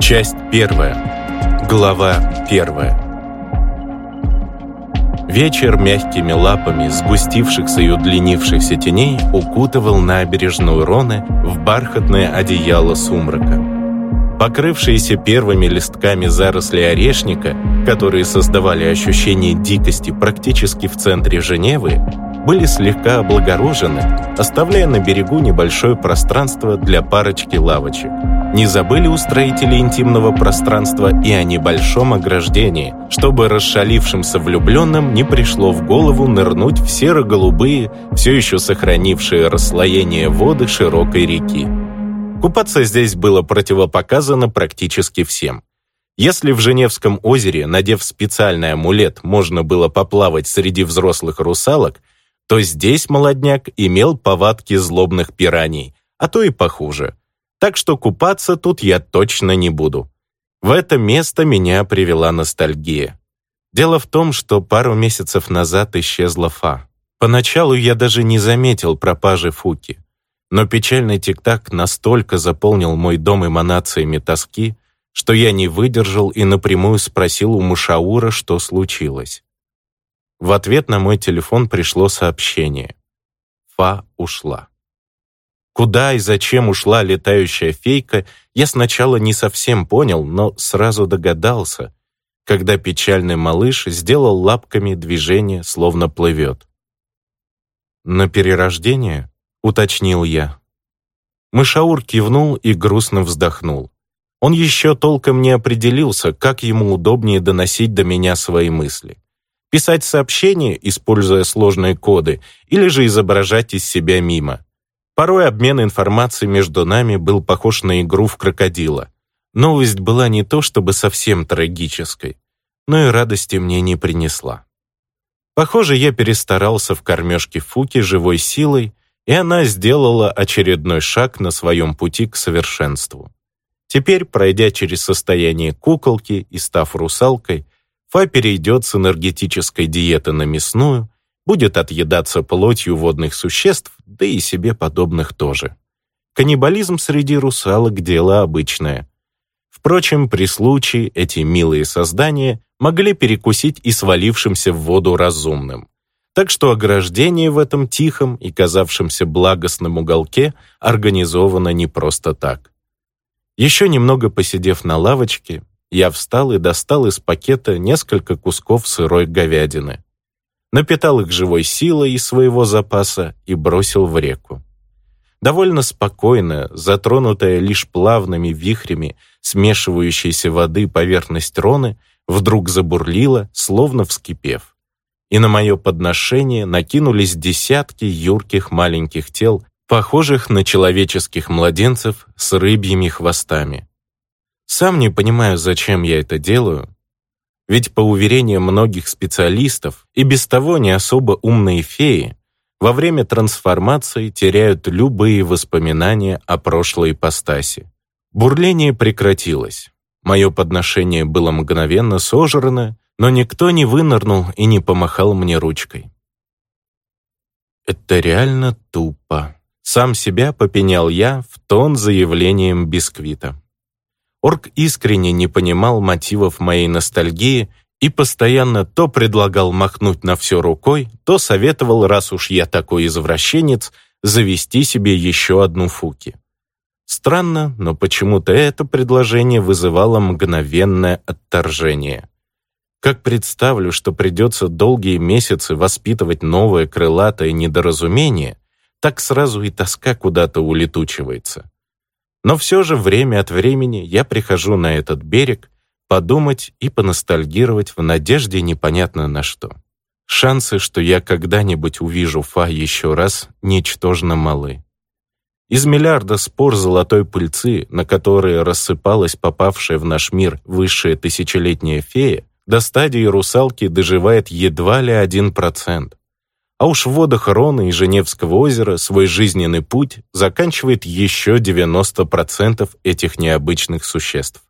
Часть первая. Глава первая. Вечер мягкими лапами сгустившихся и удлинившихся теней укутывал набережную Роны в бархатное одеяло сумрака. Покрывшиеся первыми листками заросли орешника, которые создавали ощущение дикости практически в центре Женевы, были слегка облагорожены, оставляя на берегу небольшое пространство для парочки лавочек. Не забыли устроители интимного пространства и о небольшом ограждении, чтобы расшалившимся влюбленным не пришло в голову нырнуть в серо-голубые, все еще сохранившие расслоение воды широкой реки. Купаться здесь было противопоказано практически всем. Если в Женевском озере, надев специальный амулет, можно было поплавать среди взрослых русалок, то здесь молодняк имел повадки злобных пираний, а то и похуже. Так что купаться тут я точно не буду. В это место меня привела ностальгия. Дело в том, что пару месяцев назад исчезла Фа. Поначалу я даже не заметил пропажи Фуки. Но печальный тик-так настолько заполнил мой дом эманациями тоски, что я не выдержал и напрямую спросил у Мушаура, что случилось. В ответ на мой телефон пришло сообщение. Фа ушла. Куда и зачем ушла летающая фейка, я сначала не совсем понял, но сразу догадался, когда печальный малыш сделал лапками движение, словно плывет. «На перерождение?» — уточнил я. Мышаур кивнул и грустно вздохнул. Он еще толком не определился, как ему удобнее доносить до меня свои мысли писать сообщения, используя сложные коды, или же изображать из себя мимо. Порой обмен информацией между нами был похож на игру в крокодила. Новость была не то чтобы совсем трагической, но и радости мне не принесла. Похоже, я перестарался в кормежке Фуки живой силой, и она сделала очередной шаг на своем пути к совершенству. Теперь, пройдя через состояние куколки и став русалкой, Фа перейдет с энергетической диеты на мясную, будет отъедаться плотью водных существ, да и себе подобных тоже. Каннибализм среди русалок – дело обычное. Впрочем, при случае эти милые создания могли перекусить и свалившимся в воду разумным. Так что ограждение в этом тихом и казавшемся благостном уголке организовано не просто так. Еще немного посидев на лавочке, я встал и достал из пакета несколько кусков сырой говядины. Напитал их живой силой из своего запаса и бросил в реку. Довольно спокойно, затронутая лишь плавными вихрями смешивающейся воды поверхность Роны, вдруг забурлила, словно вскипев. И на мое подношение накинулись десятки юрких маленьких тел, похожих на человеческих младенцев с рыбьими хвостами. Сам не понимаю, зачем я это делаю. Ведь по уверениям многих специалистов и без того не особо умные феи во время трансформации теряют любые воспоминания о прошлой ипостаси. Бурление прекратилось. Мое подношение было мгновенно сожрано, но никто не вынырнул и не помахал мне ручкой. Это реально тупо. Сам себя попенял я в тон заявлением бисквита. Орк искренне не понимал мотивов моей ностальгии и постоянно то предлагал махнуть на все рукой, то советовал, раз уж я такой извращенец, завести себе еще одну фуки. Странно, но почему-то это предложение вызывало мгновенное отторжение. Как представлю, что придется долгие месяцы воспитывать новое крылатое недоразумение, так сразу и тоска куда-то улетучивается. Но все же время от времени я прихожу на этот берег подумать и поностальгировать в надежде непонятно на что. Шансы, что я когда-нибудь увижу Фа еще раз, ничтожно малы. Из миллиарда спор золотой пыльцы, на которые рассыпалась попавшая в наш мир высшая тысячелетняя фея, до стадии русалки доживает едва ли один процент. А уж в водах Рона и Женевского озера свой жизненный путь заканчивает еще 90% этих необычных существ.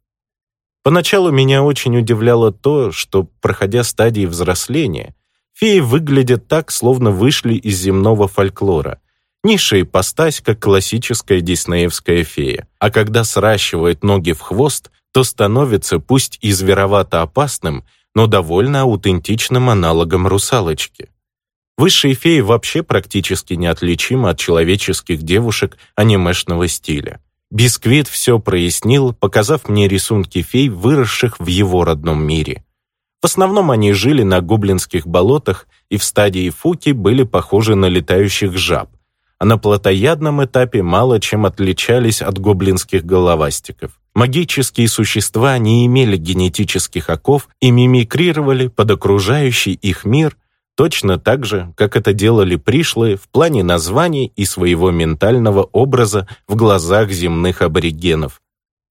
Поначалу меня очень удивляло то, что, проходя стадии взросления, феи выглядят так, словно вышли из земного фольклора. Низшая ипостась, как классическая диснеевская фея. А когда сращивают ноги в хвост, то становится пусть и зверовато опасным, но довольно аутентичным аналогом русалочки. Высшие феи вообще практически неотличимы от человеческих девушек анимешного стиля. Бисквит все прояснил, показав мне рисунки фей, выросших в его родном мире. В основном они жили на гоблинских болотах и в стадии фуки были похожи на летающих жаб, а на плотоядном этапе мало чем отличались от гоблинских головастиков. Магические существа не имели генетических оков и мимикрировали под окружающий их мир точно так же, как это делали пришлые в плане названий и своего ментального образа в глазах земных аборигенов.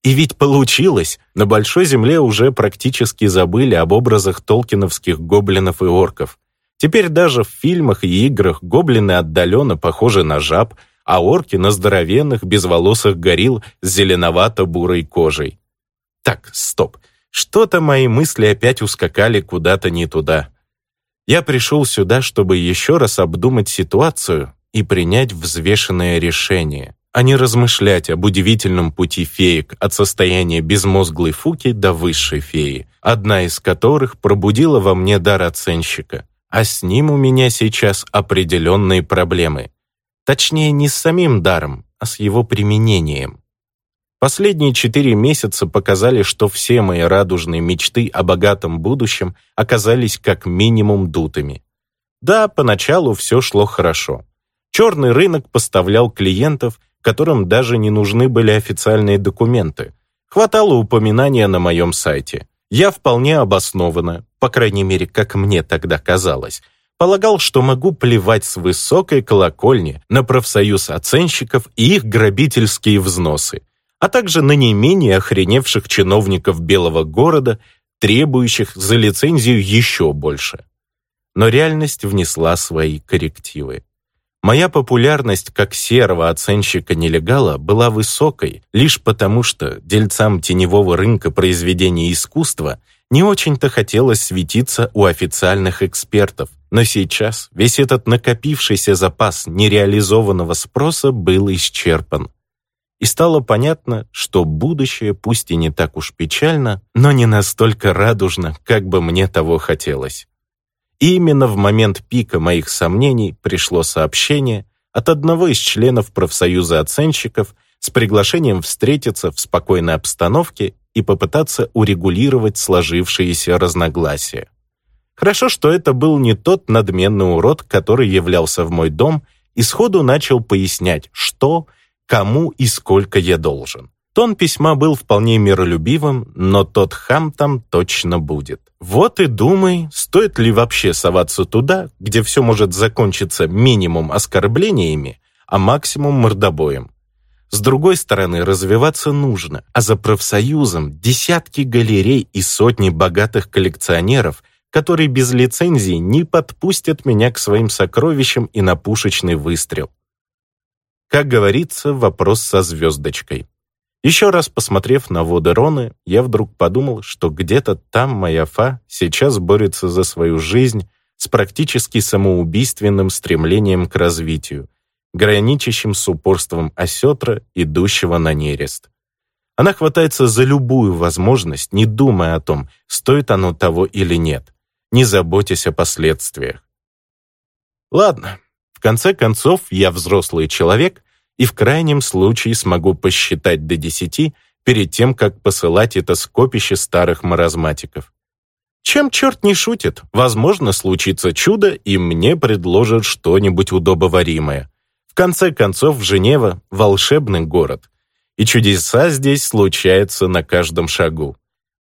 И ведь получилось! На Большой Земле уже практически забыли об образах толкиновских гоблинов и орков. Теперь даже в фильмах и играх гоблины отдаленно похожи на жаб, а орки на здоровенных, безволосых горилл с зеленовато-бурой кожей. Так, стоп. Что-то мои мысли опять ускакали куда-то не туда. Я пришел сюда, чтобы еще раз обдумать ситуацию и принять взвешенное решение, а не размышлять об удивительном пути феек от состояния безмозглой фуки до высшей феи, одна из которых пробудила во мне дар оценщика а с ним у меня сейчас определенные проблемы. Точнее, не с самим даром, а с его применением. Последние четыре месяца показали, что все мои радужные мечты о богатом будущем оказались как минимум дутыми. Да, поначалу все шло хорошо. Черный рынок поставлял клиентов, которым даже не нужны были официальные документы. Хватало упоминания на моем сайте. Я вполне обоснованно, по крайней мере, как мне тогда казалось, полагал, что могу плевать с высокой колокольни на профсоюз оценщиков и их грабительские взносы, а также на не менее охреневших чиновников Белого города, требующих за лицензию еще больше. Но реальность внесла свои коррективы. Моя популярность как серого оценщика-нелегала была высокой лишь потому, что дельцам теневого рынка произведений искусства не очень-то хотелось светиться у официальных экспертов, но сейчас весь этот накопившийся запас нереализованного спроса был исчерпан. И стало понятно, что будущее пусть и не так уж печально, но не настолько радужно, как бы мне того хотелось. И именно в момент пика моих сомнений пришло сообщение от одного из членов профсоюза оценщиков с приглашением встретиться в спокойной обстановке и попытаться урегулировать сложившиеся разногласия. Хорошо, что это был не тот надменный урод, который являлся в мой дом и сходу начал пояснять, что, кому и сколько я должен. Тон письма был вполне миролюбивым, но тот хам там точно будет. Вот и думай, стоит ли вообще соваться туда, где все может закончиться минимум оскорблениями, а максимум мордобоем. С другой стороны, развиваться нужно, а за профсоюзом десятки галерей и сотни богатых коллекционеров, которые без лицензии не подпустят меня к своим сокровищам и на пушечный выстрел. Как говорится, вопрос со звездочкой. Еще раз посмотрев на воды Роны, я вдруг подумал, что где-то там моя Фа сейчас борется за свою жизнь с практически самоубийственным стремлением к развитию, граничащим с упорством осетра, идущего на нерест. Она хватается за любую возможность, не думая о том, стоит оно того или нет, не заботясь о последствиях. Ладно, в конце концов, я взрослый человек и в крайнем случае смогу посчитать до десяти перед тем, как посылать это скопище старых маразматиков. Чем черт не шутит, возможно, случится чудо, и мне предложат что-нибудь удобоваримое. В конце концов, Женева — волшебный город, и чудеса здесь случаются на каждом шагу.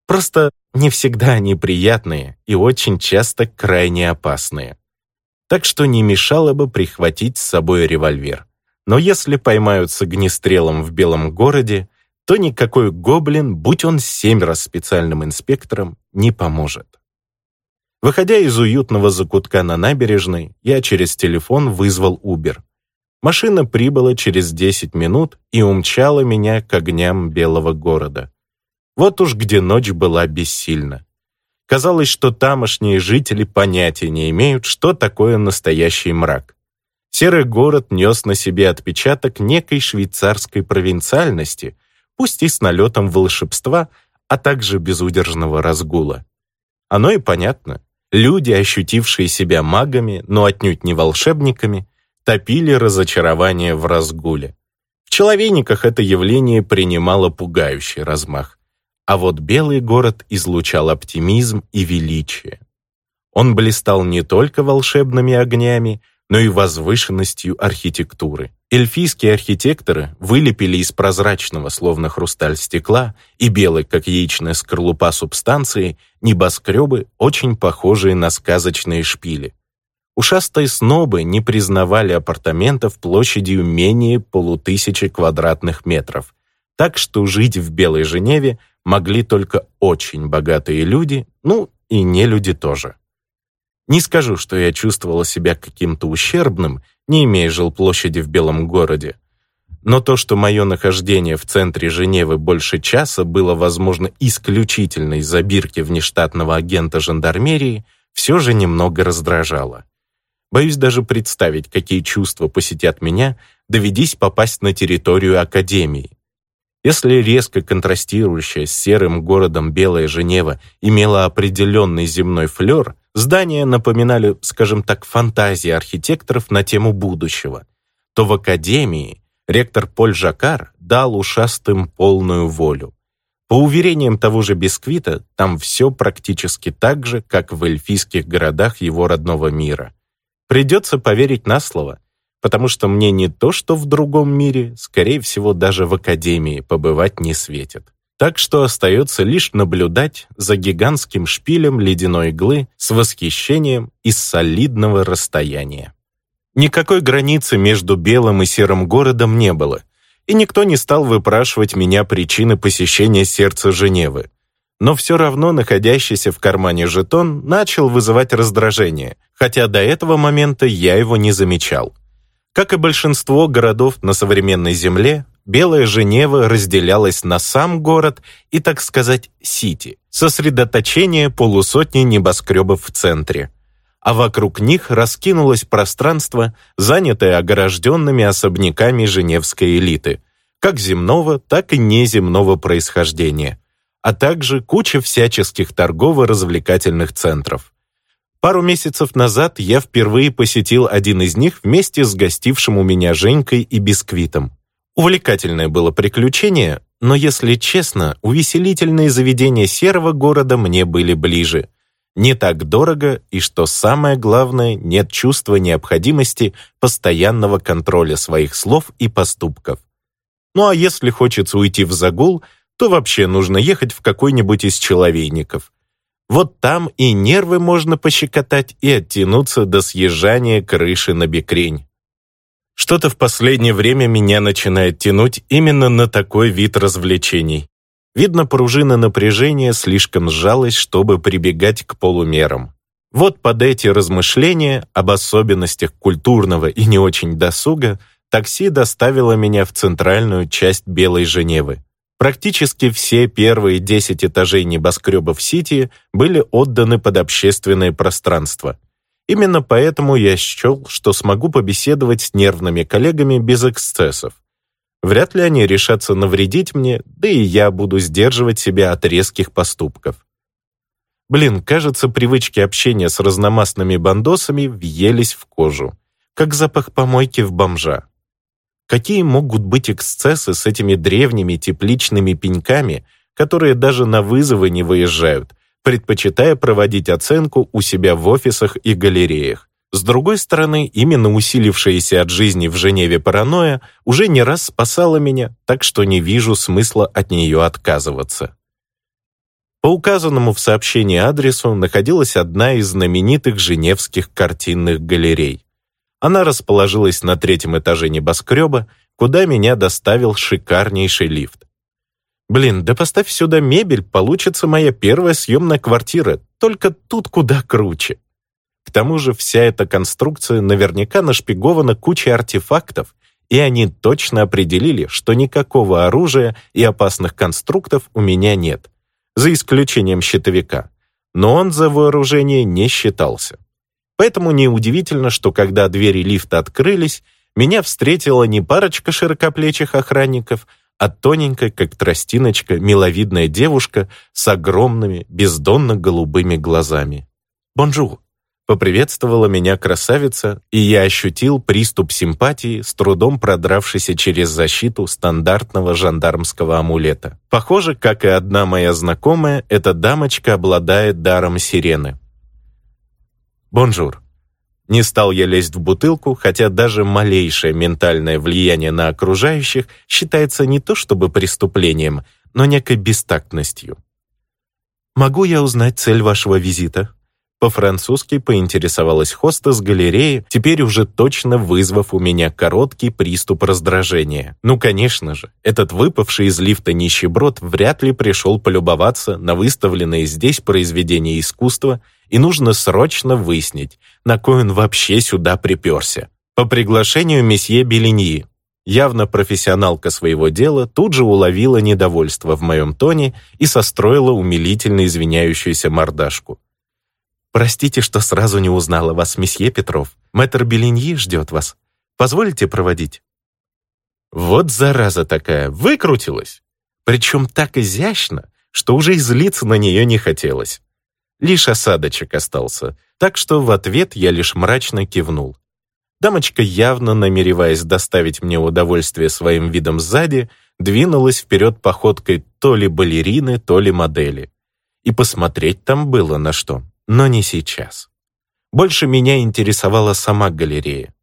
Просто не всегда они приятные и очень часто крайне опасные. Так что не мешало бы прихватить с собой револьвер. Но если поймают с огнестрелом в Белом городе, то никакой гоблин, будь он семь раз специальным инспектором, не поможет. Выходя из уютного закутка на набережной, я через телефон вызвал Убер. Машина прибыла через 10 минут и умчала меня к огням Белого города. Вот уж где ночь была бессильна. Казалось, что тамошние жители понятия не имеют, что такое настоящий мрак. Серый город нес на себе отпечаток некой швейцарской провинциальности, пусть и с налетом волшебства, а также безудержного разгула. Оно и понятно. Люди, ощутившие себя магами, но отнюдь не волшебниками, топили разочарование в разгуле. В человейниках это явление принимало пугающий размах. А вот Белый город излучал оптимизм и величие. Он блистал не только волшебными огнями, но и возвышенностью архитектуры. Эльфийские архитекторы вылепили из прозрачного, словно хрусталь стекла, и белой, как яичная скорлупа субстанции, небоскребы, очень похожие на сказочные шпили. Ушастые снобы не признавали апартаментов площадью менее полутысячи квадратных метров, так что жить в Белой Женеве могли только очень богатые люди, ну и не люди тоже. Не скажу, что я чувствовала себя каким-то ущербным, не имея жилплощади в Белом городе. Но то, что мое нахождение в центре Женевы больше часа было возможно исключительно из-за бирки внештатного агента жандармерии, все же немного раздражало. Боюсь даже представить, какие чувства посетят меня, доведись попасть на территорию Академии. Если резко контрастирующая с серым городом Белая Женева имела определенный земной флер, здания напоминали, скажем так, фантазии архитекторов на тему будущего, то в Академии ректор Поль Жакар дал ушастым полную волю. По уверениям того же Бисквита, там все практически так же, как в эльфийских городах его родного мира. Придется поверить на слово, потому что мне не то, что в другом мире, скорее всего, даже в Академии побывать не светит. Так что остается лишь наблюдать за гигантским шпилем ледяной иглы с восхищением из солидного расстояния. Никакой границы между белым и серым городом не было, и никто не стал выпрашивать меня причины посещения сердца Женевы. Но все равно находящийся в кармане жетон начал вызывать раздражение, хотя до этого момента я его не замечал. Как и большинство городов на современной Земле, Белая Женева разделялась на сам город и, так сказать, Сити, сосредоточение полусотни небоскребов в центре. А вокруг них раскинулось пространство, занятое огражденными особняками женевской элиты, как земного, так и неземного происхождения, а также куча всяческих торгово-развлекательных центров. Пару месяцев назад я впервые посетил один из них вместе с гостившим у меня Женькой и Бисквитом. Увлекательное было приключение, но, если честно, увеселительные заведения серого города мне были ближе. Не так дорого, и, что самое главное, нет чувства необходимости постоянного контроля своих слов и поступков. Ну а если хочется уйти в загул, то вообще нужно ехать в какой-нибудь из человейников. Вот там и нервы можно пощекотать и оттянуться до съезжания крыши на бекрень. Что-то в последнее время меня начинает тянуть именно на такой вид развлечений. Видно, пружина напряжения слишком сжалась, чтобы прибегать к полумерам. Вот под эти размышления об особенностях культурного и не очень досуга такси доставило меня в центральную часть Белой Женевы. Практически все первые 10 этажей небоскребов Сити были отданы под общественное пространство – Именно поэтому я счел, что смогу побеседовать с нервными коллегами без эксцессов. Вряд ли они решатся навредить мне, да и я буду сдерживать себя от резких поступков. Блин, кажется, привычки общения с разномастными бандосами въелись в кожу, как запах помойки в бомжа. Какие могут быть эксцессы с этими древними тепличными пеньками, которые даже на вызовы не выезжают, предпочитая проводить оценку у себя в офисах и галереях. С другой стороны, именно усилившаяся от жизни в Женеве паранойя уже не раз спасала меня, так что не вижу смысла от нее отказываться. По указанному в сообщении адресу находилась одна из знаменитых женевских картинных галерей. Она расположилась на третьем этаже небоскреба, куда меня доставил шикарнейший лифт. Блин, да поставь сюда мебель, получится моя первая съемная квартира, только тут куда круче. К тому же вся эта конструкция наверняка нашпигована кучей артефактов, и они точно определили, что никакого оружия и опасных конструктов у меня нет, за исключением щитовика. Но он за вооружение не считался. Поэтому неудивительно, что когда двери лифта открылись, меня встретила не парочка широкоплечих охранников, а тоненькая, как тростиночка, миловидная девушка с огромными, бездонно-голубыми глазами. «Bonjour!» — поприветствовала меня красавица, и я ощутил приступ симпатии, с трудом продравшийся через защиту стандартного жандармского амулета. Похоже, как и одна моя знакомая, эта дамочка обладает даром сирены. «Bonjour!» Не стал я лезть в бутылку, хотя даже малейшее ментальное влияние на окружающих считается не то чтобы преступлением, но некой бестактностью. «Могу я узнать цель вашего визита?» По-французски поинтересовалась хостес галереи, теперь уже точно вызвав у меня короткий приступ раздражения. Ну, конечно же, этот выпавший из лифта нищеброд вряд ли пришел полюбоваться на выставленные здесь произведения искусства, и нужно срочно выяснить, на кой он вообще сюда приперся. По приглашению месье Белиньи. Явно профессионалка своего дела тут же уловила недовольство в моем тоне и состроила умилительно извиняющуюся мордашку. «Простите, что сразу не узнала вас, месье Петров. Мэтр Белиньи ждет вас. Позволите проводить?» Вот зараза такая, выкрутилась. Причем так изящно, что уже и злиться на нее не хотелось. Лишь осадочек остался, так что в ответ я лишь мрачно кивнул. Дамочка, явно намереваясь доставить мне удовольствие своим видом сзади, двинулась вперед походкой то ли балерины, то ли модели. И посмотреть там было на что но не сейчас. Больше меня интересовала сама галерея.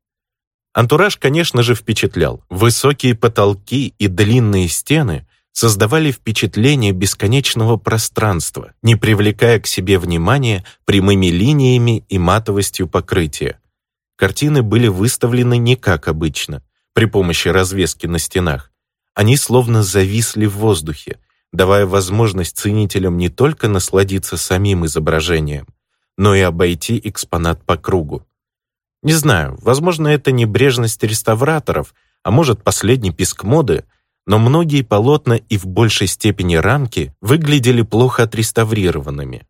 Антураж, конечно же, впечатлял. Высокие потолки и длинные стены создавали впечатление бесконечного пространства, не привлекая к себе внимания прямыми линиями и матовостью покрытия. Картины были выставлены не как обычно, при помощи развески на стенах. Они словно зависли в воздухе, давая возможность ценителям не только насладиться самим изображением, но и обойти экспонат по кругу. Не знаю, возможно, это небрежность реставраторов, а может, последний писк моды, но многие полотна и в большей степени рамки выглядели плохо отреставрированными.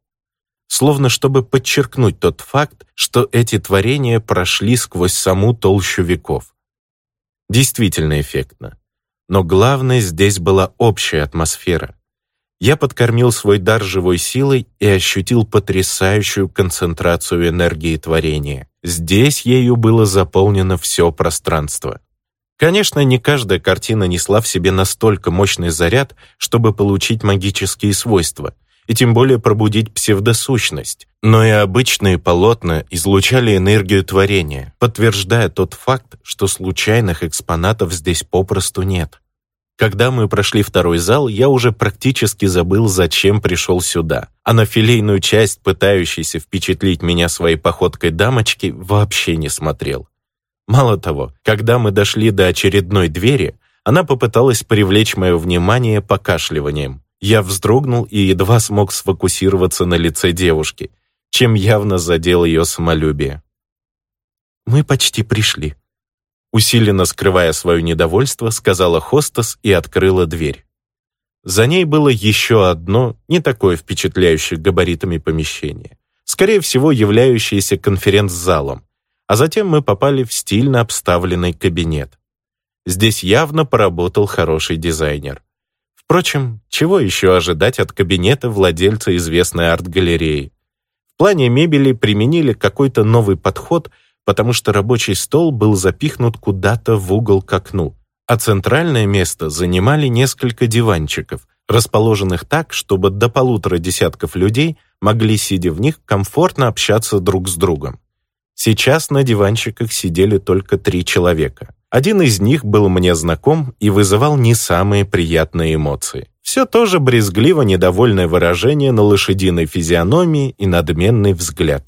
Словно чтобы подчеркнуть тот факт, что эти творения прошли сквозь саму толщу веков. Действительно эффектно. Но главное здесь была общая атмосфера. Я подкормил свой дар живой силой и ощутил потрясающую концентрацию энергии творения. Здесь ею было заполнено все пространство. Конечно, не каждая картина несла в себе настолько мощный заряд, чтобы получить магические свойства, и тем более пробудить псевдосущность. Но и обычные полотна излучали энергию творения, подтверждая тот факт, что случайных экспонатов здесь попросту нет. Когда мы прошли второй зал, я уже практически забыл, зачем пришел сюда. А на филейную часть, пытающейся впечатлить меня своей походкой дамочки, вообще не смотрел. Мало того, когда мы дошли до очередной двери, она попыталась привлечь мое внимание покашливанием. Я вздрогнул и едва смог сфокусироваться на лице девушки, чем явно задел ее самолюбие. «Мы почти пришли», Усиленно скрывая свое недовольство, сказала хостес и открыла дверь. За ней было еще одно, не такое впечатляющее габаритами помещение, скорее всего, являющееся конференц-залом, а затем мы попали в стильно обставленный кабинет. Здесь явно поработал хороший дизайнер. Впрочем, чего еще ожидать от кабинета владельца известной арт-галереи? В плане мебели применили какой-то новый подход – потому что рабочий стол был запихнут куда-то в угол к окну, а центральное место занимали несколько диванчиков, расположенных так, чтобы до полутора десятков людей могли, сидя в них, комфортно общаться друг с другом. Сейчас на диванчиках сидели только три человека. Один из них был мне знаком и вызывал не самые приятные эмоции. Все тоже брезгливо недовольное выражение на лошадиной физиономии и надменный взгляд.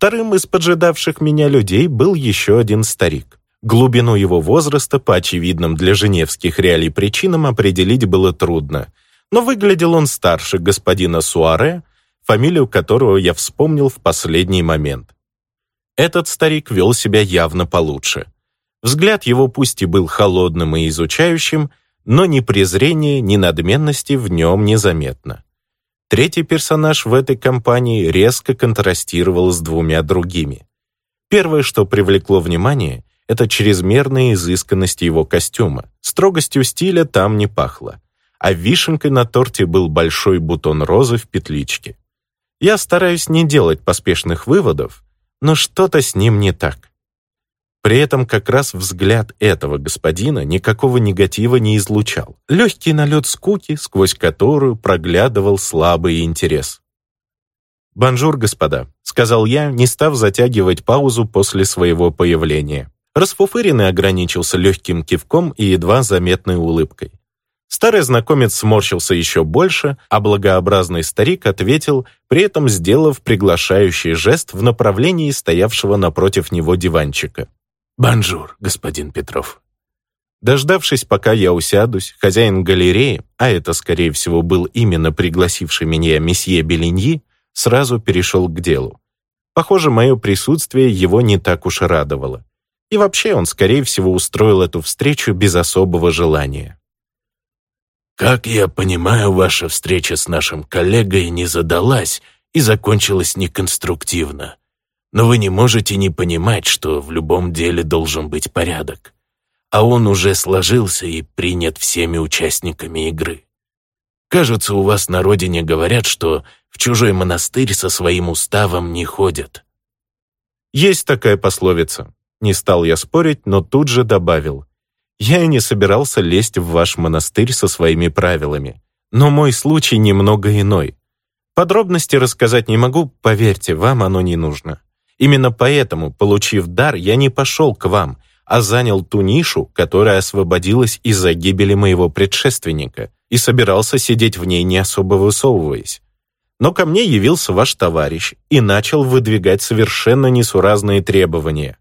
Вторым из поджидавших меня людей был еще один старик. Глубину его возраста по очевидным для женевских реалий причинам определить было трудно, но выглядел он старше господина Суаре, фамилию которого я вспомнил в последний момент. Этот старик вел себя явно получше. Взгляд его пусть и был холодным и изучающим, но ни презрения, ни надменности в нем незаметно. Третий персонаж в этой компании резко контрастировал с двумя другими. Первое, что привлекло внимание, это чрезмерная изысканность его костюма. Строгостью стиля там не пахло. А вишенкой на торте был большой бутон розы в петличке. Я стараюсь не делать поспешных выводов, но что-то с ним не так. При этом как раз взгляд этого господина никакого негатива не излучал. Легкий налет скуки, сквозь которую проглядывал слабый интерес. «Bonjour, господа», — сказал я, не став затягивать паузу после своего появления. Расфуфыренный ограничился легким кивком и едва заметной улыбкой. Старый знакомец сморщился еще больше, а благообразный старик ответил, при этом сделав приглашающий жест в направлении стоявшего напротив него диванчика. «Bonjour, господин Петров». Дождавшись, пока я усядусь, хозяин галереи, а это, скорее всего, был именно пригласивший меня месье Белиньи, сразу перешел к делу. Похоже, мое присутствие его не так уж и радовало. И вообще он, скорее всего, устроил эту встречу без особого желания. «Как я понимаю, ваша встреча с нашим коллегой не задалась и закончилась неконструктивно. Но вы не можете не понимать, что в любом деле должен быть порядок. А он уже сложился и принят всеми участниками игры. Кажется, у вас на родине говорят, что в чужой монастырь со своим уставом не ходят». «Есть такая пословица», не стал я спорить, но тут же добавил. Я и не собирался лезть в ваш монастырь со своими правилами. Но мой случай немного иной. Подробности рассказать не могу, поверьте, вам оно не нужно. Именно поэтому, получив дар, я не пошел к вам, а занял ту нишу, которая освободилась из-за гибели моего предшественника, и собирался сидеть в ней, не особо высовываясь. Но ко мне явился ваш товарищ и начал выдвигать совершенно несуразные требования.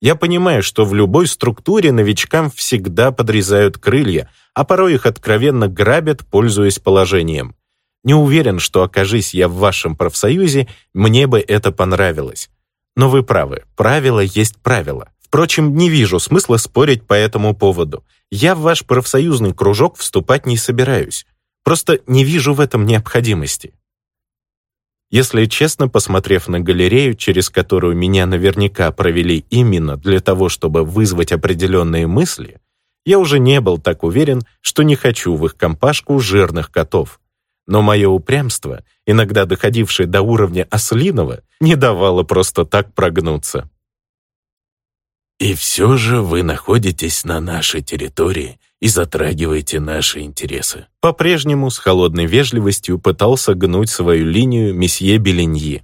Я понимаю, что в любой структуре новичкам всегда подрезают крылья, а порой их откровенно грабят, пользуясь положением. Не уверен, что окажись я в вашем профсоюзе, мне бы это понравилось. Но вы правы, правило есть правило. Впрочем, не вижу смысла спорить по этому поводу. Я в ваш профсоюзный кружок вступать не собираюсь. Просто не вижу в этом необходимости. Если честно, посмотрев на галерею, через которую меня наверняка провели именно для того, чтобы вызвать определенные мысли, я уже не был так уверен, что не хочу в их компашку жирных котов. Но мое упрямство, иногда доходившее до уровня ослиного, не давало просто так прогнуться. «И все же вы находитесь на нашей территории и затрагиваете наши интересы». По-прежнему с холодной вежливостью пытался гнуть свою линию месье Беленьи.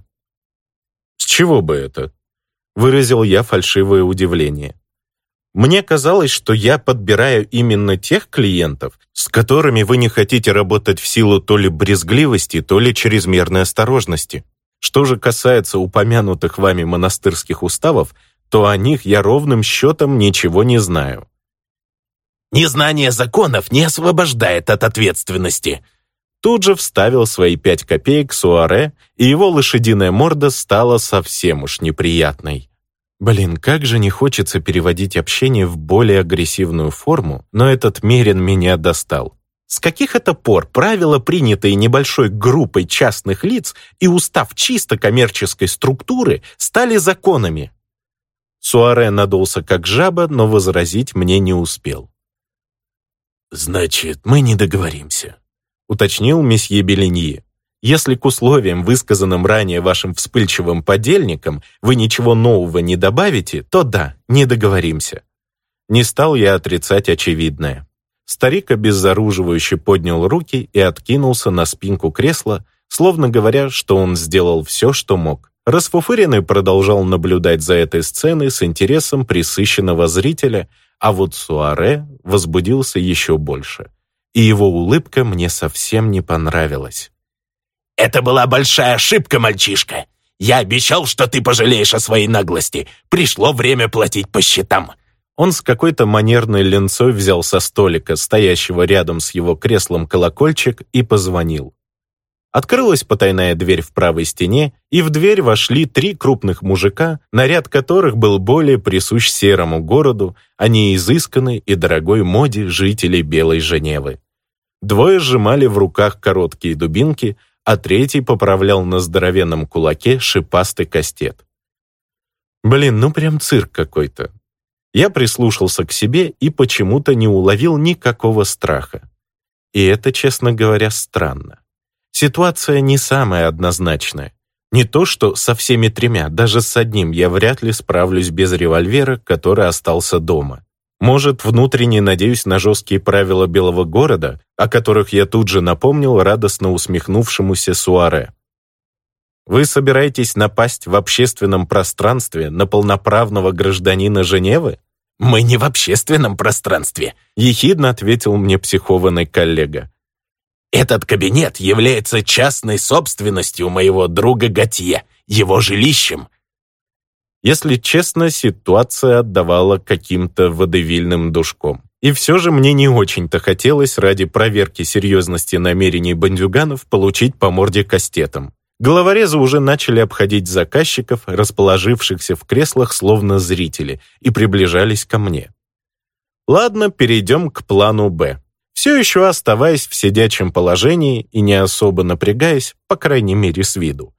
«С чего бы это?» — выразил я фальшивое удивление. «Мне казалось, что я подбираю именно тех клиентов, с которыми вы не хотите работать в силу то ли брезгливости, то ли чрезмерной осторожности. Что же касается упомянутых вами монастырских уставов, то о них я ровным счетом ничего не знаю. Незнание законов не освобождает от ответственности». Тут же вставил свои пять копеек Суаре, и его лошадиная морда стала совсем уж неприятной. Блин, как же не хочется переводить общение в более агрессивную форму, но этот Мерин меня достал. С каких это пор правила, принятые небольшой группой частных лиц и устав чисто коммерческой структуры, стали законами? Суаре надулся как жаба, но возразить мне не успел. «Значит, мы не договоримся», — уточнил месье Беленьи. «Если к условиям, высказанным ранее вашим вспыльчивым подельникам, вы ничего нового не добавите, то да, не договоримся». Не стал я отрицать очевидное. Старик обезоруживающе поднял руки и откинулся на спинку кресла, словно говоря, что он сделал все, что мог. Расфуфыренный продолжал наблюдать за этой сценой с интересом присыщенного зрителя, а вот Суаре возбудился еще больше. И его улыбка мне совсем не понравилась. «Это была большая ошибка, мальчишка. Я обещал, что ты пожалеешь о своей наглости. Пришло время платить по счетам». Он с какой-то манерной ленцой взял со столика, стоящего рядом с его креслом, колокольчик и позвонил. Открылась потайная дверь в правой стене, и в дверь вошли три крупных мужика, наряд которых был более присущ серому городу, а не изысканной и дорогой моде жителей Белой Женевы. Двое сжимали в руках короткие дубинки, а третий поправлял на здоровенном кулаке шипастый кастет. Блин, ну прям цирк какой-то. Я прислушался к себе и почему-то не уловил никакого страха. И это, честно говоря, странно. Ситуация не самая однозначная. Не то, что со всеми тремя, даже с одним я вряд ли справлюсь без револьвера, который остался дома. Может, внутренне надеюсь на жесткие правила Белого города, о которых я тут же напомнил радостно усмехнувшемуся Суаре. Вы собираетесь напасть в общественном пространстве на полноправного гражданина Женевы? Мы не в общественном пространстве, ехидно ответил мне психованный коллега. Этот кабинет является частной собственностью моего друга Готье, его жилищем. Если честно, ситуация отдавала каким-то водевильным душком. И все же мне не очень-то хотелось ради проверки серьезности намерений бандюганов получить по морде кастетом. Головорезы уже начали обходить заказчиков, расположившихся в креслах словно зрители, и приближались ко мне. Ладно, перейдем к плану «Б». Все еще оставаясь в сидячем положении и не особо напрягаясь, по крайней мере с виду.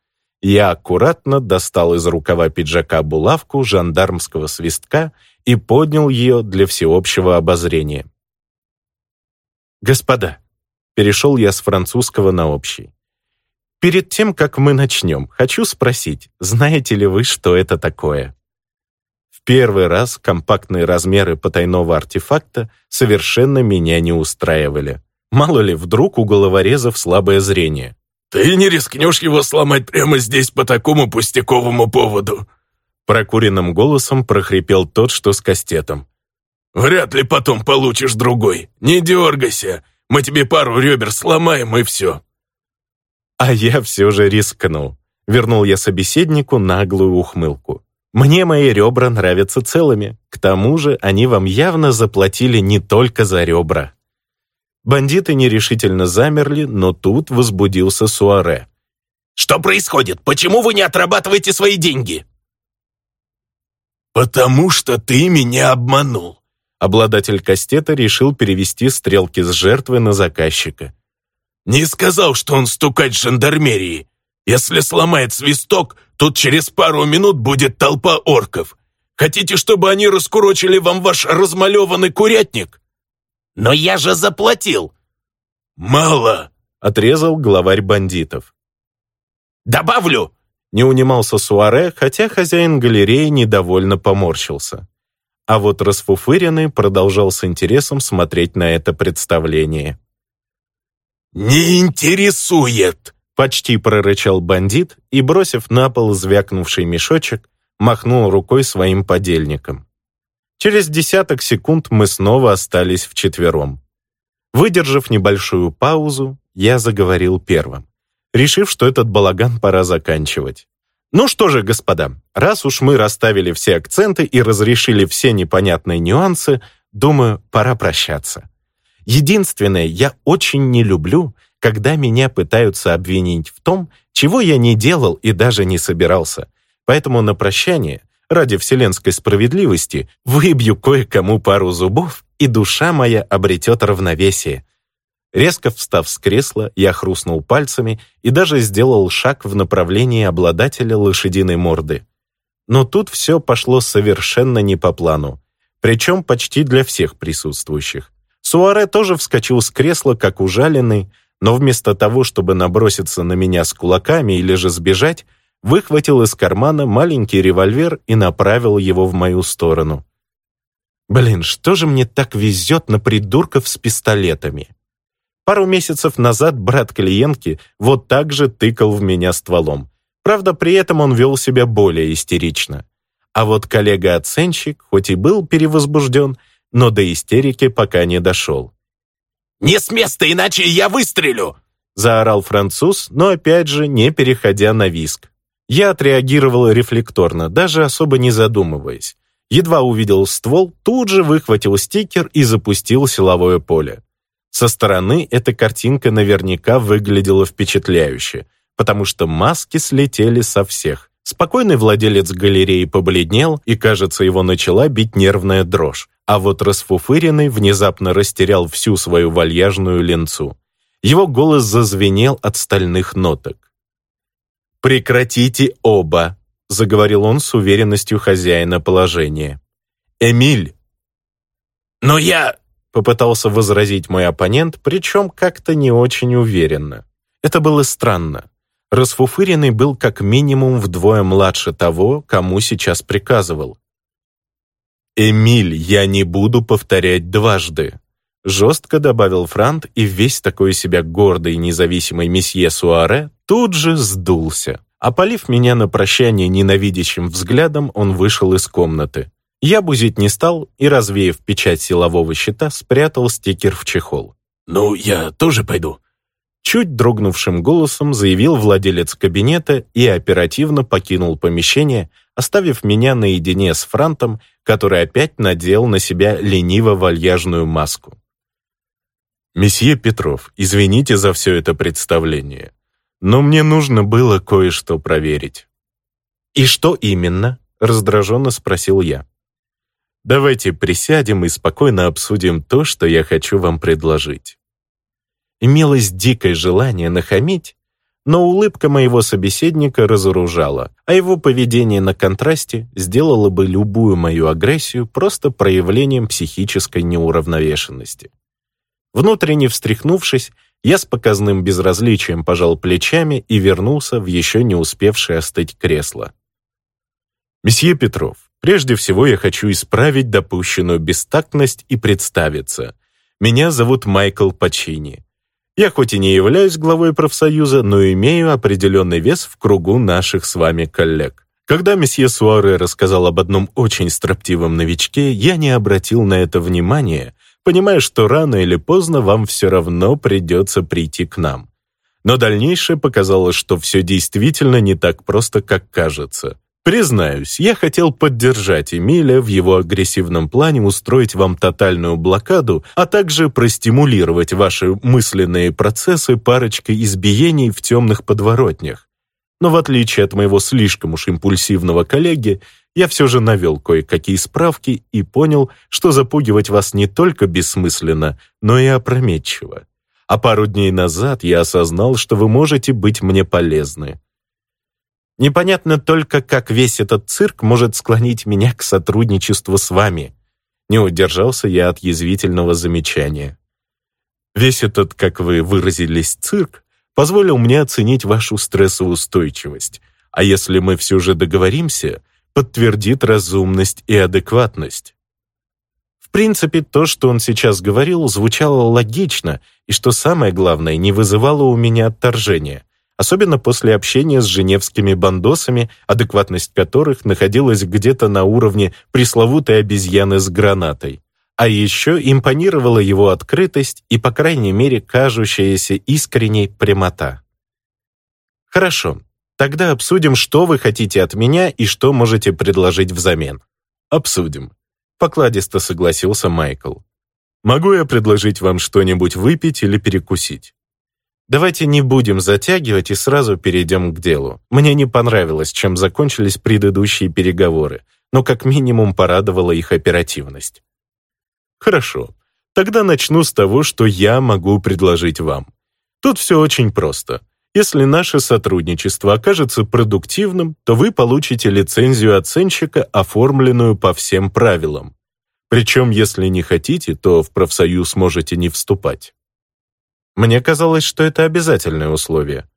Я аккуратно достал из рукава пиджака булавку жандармского свистка и поднял ее для всеобщего обозрения. «Господа», — перешел я с французского на общий, Перед тем, как мы начнем, хочу спросить, знаете ли вы, что это такое? В первый раз компактные размеры потайного артефакта совершенно меня не устраивали. Мало ли, вдруг у головорезов слабое зрение. «Ты не рискнешь его сломать прямо здесь по такому пустяковому поводу?» Прокуренным голосом прохрипел тот, что с кастетом. «Вряд ли потом получишь другой. Не дергайся. Мы тебе пару ребер сломаем, и все». А я все же рискнул. Вернул я собеседнику наглую ухмылку. Мне мои ребра нравятся целыми. К тому же они вам явно заплатили не только за ребра. Бандиты нерешительно замерли, но тут возбудился Суаре. «Что происходит? Почему вы не отрабатываете свои деньги?» «Потому что ты меня обманул». Обладатель кастета решил перевести стрелки с жертвы на заказчика. Не сказал, что он стукать жандармерии. Если сломает свисток, тут через пару минут будет толпа орков. Хотите, чтобы они раскурочили вам ваш размалеванный курятник? Но я же заплатил. Мало, отрезал главарь бандитов. Добавлю, не унимался Суаре, хотя хозяин галереи недовольно поморщился. А вот расфуфыренный продолжал с интересом смотреть на это представление. «Не интересует!» Почти прорычал бандит и, бросив на пол звякнувший мешочек, махнул рукой своим подельникам. Через десяток секунд мы снова остались вчетвером. Выдержав небольшую паузу, я заговорил первым, решив, что этот балаган пора заканчивать. Ну что же, господа, раз уж мы расставили все акценты и разрешили все непонятные нюансы, думаю, пора прощаться. Единственное, я очень не люблю, когда меня пытаются обвинить в том, чего я не делал и даже не собирался. Поэтому на прощание, ради вселенской справедливости, выбью кое-кому пару зубов, и душа моя обретет равновесие. Резко встав с кресла, я хрустнул пальцами и даже сделал шаг в направлении обладателя лошадиной морды. Но тут все пошло совершенно не по плану, причем почти для всех присутствующих. Суаре тоже вскочил с кресла, как ужаленный, но вместо того, чтобы наброситься на меня с кулаками или же сбежать, выхватил из кармана маленький револьвер и направил его в мою сторону. Блин, что же мне так везет на придурков с пистолетами? Пару месяцев назад брат клиентки вот так же тыкал в меня стволом. Правда, при этом он вел себя более истерично. А вот коллега-оценщик, хоть и был перевозбужден, но до истерики пока не дошел. «Не с места, иначе я выстрелю!» заорал француз, но опять же не переходя на виск. Я отреагировал рефлекторно, даже особо не задумываясь. Едва увидел ствол, тут же выхватил стикер и запустил силовое поле. Со стороны эта картинка наверняка выглядела впечатляюще, потому что маски слетели со всех. Спокойный владелец галереи побледнел, и, кажется, его начала бить нервная дрожь а вот расфуфыренный внезапно растерял всю свою вальяжную ленцу. Его голос зазвенел от стальных ноток. «Прекратите оба», — заговорил он с уверенностью хозяина положения. Эмиль!» «Но я...» — попытался возразить мой оппонент, причем как-то не очень уверенно. Это было странно. Расфуфыренный был как минимум вдвое младше того, кому сейчас приказывал. «Эмиль, я не буду повторять дважды», — жестко добавил Франт, и весь такой себя гордый и независимый месье Суаре тут же сдулся. Опалив меня на прощание ненавидящим взглядом, он вышел из комнаты. Я бузить не стал и, развеяв печать силового щита, спрятал стикер в чехол. «Ну, я тоже пойду», Чуть дрогнувшим голосом заявил владелец кабинета и оперативно покинул помещение, оставив меня наедине с Франтом, который опять надел на себя лениво-вальяжную маску. «Месье Петров, извините за все это представление, но мне нужно было кое-что проверить». «И что именно?» — раздраженно спросил я. «Давайте присядем и спокойно обсудим то, что я хочу вам предложить». Имелось дикое желание нахамить, но улыбка моего собеседника разоружала, а его поведение на контрасте сделало бы любую мою агрессию просто проявлением психической неуравновешенности. Внутренне встряхнувшись, я с показным безразличием пожал плечами и вернулся в еще не успевшее остыть кресло. «Месье Петров, прежде всего я хочу исправить допущенную бестактность и представиться. Меня зовут Майкл Пачини. Я хоть и не являюсь главой профсоюза, но имею определенный вес в кругу наших с вами коллег. Когда месье Суаре рассказал об одном очень строптивом новичке, я не обратил на это внимания, понимая, что рано или поздно вам все равно придется прийти к нам. Но дальнейшее показало, что все действительно не так просто, как кажется. Признаюсь, я хотел поддержать Эмиля в его агрессивном плане устроить вам тотальную блокаду, а также простимулировать ваши мысленные процессы парочкой избиений в темных подворотнях. Но в отличие от моего слишком уж импульсивного коллеги, я все же навел кое-какие справки и понял, что запугивать вас не только бессмысленно, но и опрометчиво. А пару дней назад я осознал, что вы можете быть мне полезны. Непонятно только, как весь этот цирк может склонить меня к сотрудничеству с вами. Не удержался я от язвительного замечания. Весь этот, как вы выразились, цирк позволил мне оценить вашу стрессоустойчивость, а если мы все же договоримся, подтвердит разумность и адекватность. В принципе, то, что он сейчас говорил, звучало логично, и, что самое главное, не вызывало у меня отторжения — особенно после общения с женевскими бандосами, адекватность которых находилась где-то на уровне пресловутой обезьяны с гранатой. А еще импонировала его открытость и, по крайней мере, кажущаяся искренней прямота. Хорошо, тогда обсудим, что вы хотите от меня и что можете предложить взамен. Обсудим. Покладисто согласился Майкл. Могу я предложить вам что-нибудь выпить или перекусить? Давайте не будем затягивать и сразу перейдем к делу. Мне не понравилось, чем закончились предыдущие переговоры, но как минимум порадовала их оперативность. Хорошо, тогда начну с того, что я могу предложить вам. Тут все очень просто. Если наше сотрудничество окажется продуктивным, то вы получите лицензию оценщика, оформленную по всем правилам. Причем, если не хотите, то в профсоюз можете не вступать. Мне казалось, что это обязательное условие.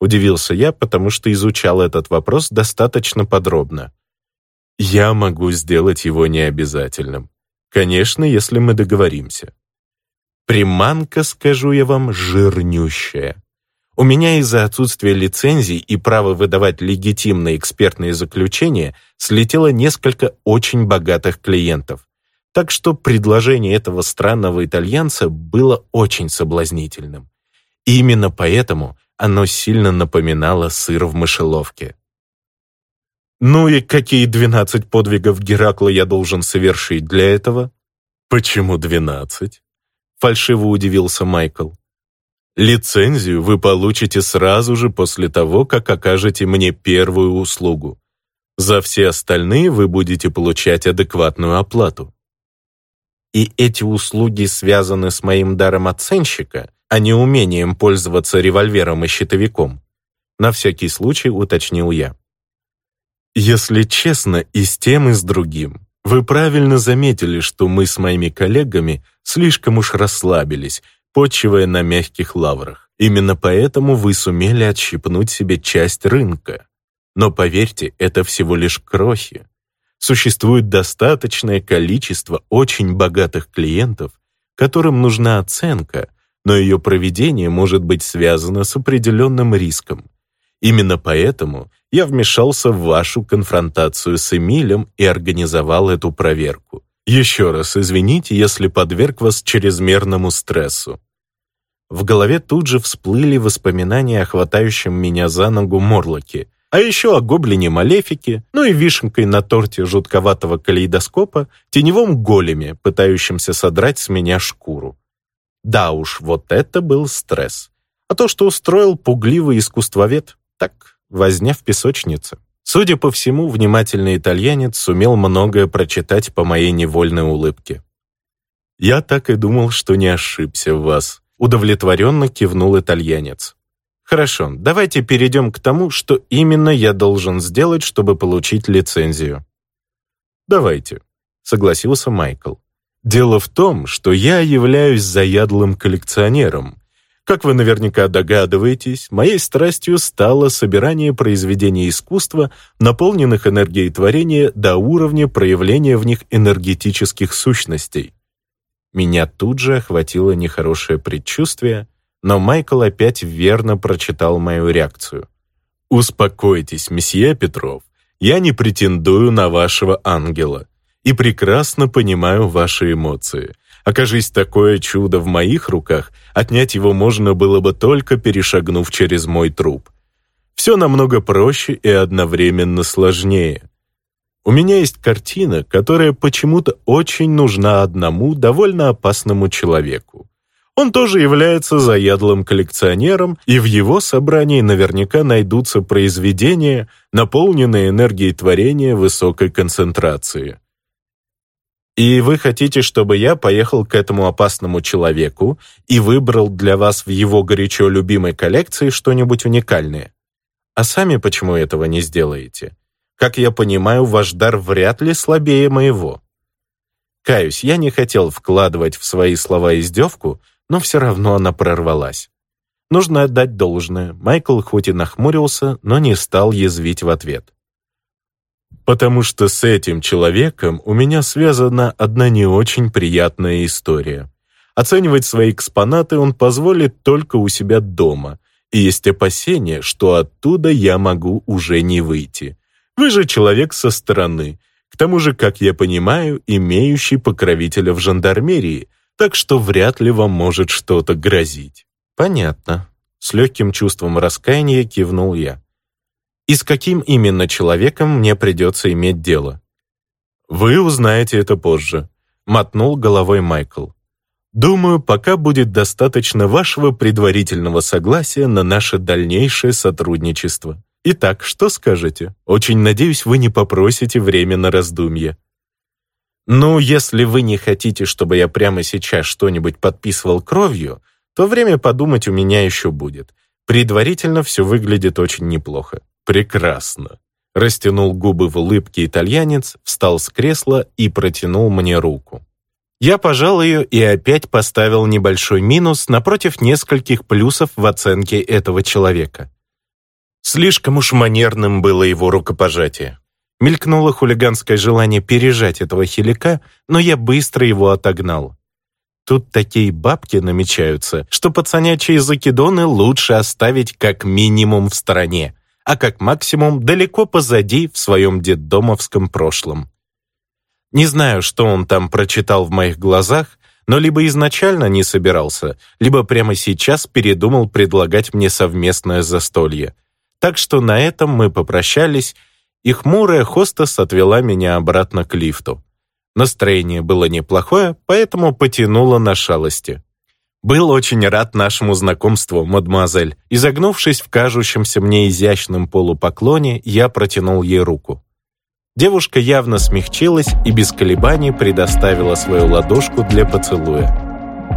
Удивился я, потому что изучал этот вопрос достаточно подробно. Я могу сделать его необязательным. Конечно, если мы договоримся. Приманка, скажу я вам, жирнющая. У меня из-за отсутствия лицензий и права выдавать легитимные экспертные заключения слетело несколько очень богатых клиентов. Так что предложение этого странного итальянца было очень соблазнительным. И именно поэтому оно сильно напоминало сыр в мышеловке. «Ну и какие двенадцать подвигов Геракла я должен совершить для этого?» «Почему двенадцать?» — фальшиво удивился Майкл. «Лицензию вы получите сразу же после того, как окажете мне первую услугу. За все остальные вы будете получать адекватную оплату и эти услуги связаны с моим даром оценщика, а не умением пользоваться револьвером и щитовиком. На всякий случай уточнил я. Если честно, и с тем, и с другим. Вы правильно заметили, что мы с моими коллегами слишком уж расслабились, почивая на мягких лаврах. Именно поэтому вы сумели отщипнуть себе часть рынка. Но поверьте, это всего лишь крохи. Существует достаточное количество очень богатых клиентов, которым нужна оценка, но ее проведение может быть связано с определенным риском. Именно поэтому я вмешался в вашу конфронтацию с Эмилем и организовал эту проверку. Еще раз извините, если подверг вас чрезмерному стрессу. В голове тут же всплыли воспоминания о хватающем меня за ногу Морлоке, а еще о гоблине-малефике, ну и вишенкой на торте жутковатого калейдоскопа, теневом големе, пытающемся содрать с меня шкуру. Да уж, вот это был стресс. А то, что устроил пугливый искусствовед, так, возня в песочнице. Судя по всему, внимательный итальянец сумел многое прочитать по моей невольной улыбке. «Я так и думал, что не ошибся в вас», — удовлетворенно кивнул итальянец. «Хорошо, давайте перейдем к тому, что именно я должен сделать, чтобы получить лицензию». «Давайте», — согласился Майкл. «Дело в том, что я являюсь заядлым коллекционером, как вы наверняка догадываетесь, моей страстью стало собирание произведений искусства, наполненных энергией творения до уровня проявления в них энергетических сущностей. Меня тут же охватило нехорошее предчувствие, но Майкл опять верно прочитал мою реакцию. «Успокойтесь, месье Петров, я не претендую на вашего ангела и прекрасно понимаю ваши эмоции». Окажись такое чудо в моих руках, отнять его можно было бы только перешагнув через мой труп. Все намного проще и одновременно сложнее. У меня есть картина, которая почему-то очень нужна одному довольно опасному человеку. Он тоже является заядлым коллекционером, и в его собрании наверняка найдутся произведения, наполненные энергией творения высокой концентрации. И вы хотите, чтобы я поехал к этому опасному человеку и выбрал для вас в его горячо любимой коллекции что-нибудь уникальное? А сами почему этого не сделаете? Как я понимаю, ваш дар вряд ли слабее моего. Каюсь, я не хотел вкладывать в свои слова издевку, но все равно она прорвалась. Нужно отдать должное. Майкл хоть и нахмурился, но не стал язвить в ответ потому что с этим человеком у меня связана одна не очень приятная история. Оценивать свои экспонаты он позволит только у себя дома, и есть опасение, что оттуда я могу уже не выйти. Вы же человек со стороны, к тому же, как я понимаю, имеющий покровителя в жандармерии, так что вряд ли вам может что-то грозить. Понятно. С легким чувством раскаяния кивнул я. И с каким именно человеком мне придется иметь дело? Вы узнаете это позже, мотнул головой Майкл. Думаю, пока будет достаточно вашего предварительного согласия на наше дальнейшее сотрудничество. Итак, что скажете? Очень надеюсь, вы не попросите время на раздумье. Ну, если вы не хотите, чтобы я прямо сейчас что-нибудь подписывал кровью, то время подумать у меня еще будет. Предварительно все выглядит очень неплохо. «Прекрасно!» Растянул губы в улыбке итальянец, встал с кресла и протянул мне руку. Я пожал ее и опять поставил небольшой минус напротив нескольких плюсов в оценке этого человека. Слишком уж манерным было его рукопожатие. Мелькнуло хулиганское желание пережать этого хилика, но я быстро его отогнал. Тут такие бабки намечаются, что пацанячьи закидоны лучше оставить как минимум в стороне, а как максимум далеко позади в своем детдомовском прошлом. Не знаю, что он там прочитал в моих глазах, но либо изначально не собирался, либо прямо сейчас передумал предлагать мне совместное застолье. Так что на этом мы попрощались, и хмурая хостес отвела меня обратно к лифту. Настроение было неплохое, поэтому потянуло на шалости. «Был очень рад нашему знакомству, мадемуазель». Изогнувшись в кажущемся мне изящном полупоклоне, я протянул ей руку. Девушка явно смягчилась и без колебаний предоставила свою ладошку для поцелуя.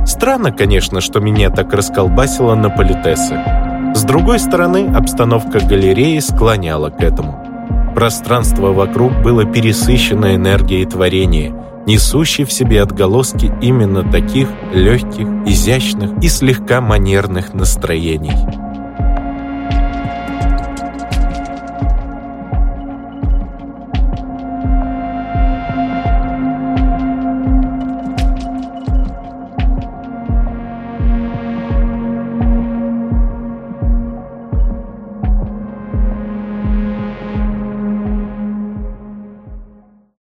Странно, конечно, что меня так расколбасило на политесы. С другой стороны, обстановка галереи склоняла к этому. Пространство вокруг было пересыщено энергией творения, несущей в себе отголоски именно таких легких, изящных и слегка манерных настроений.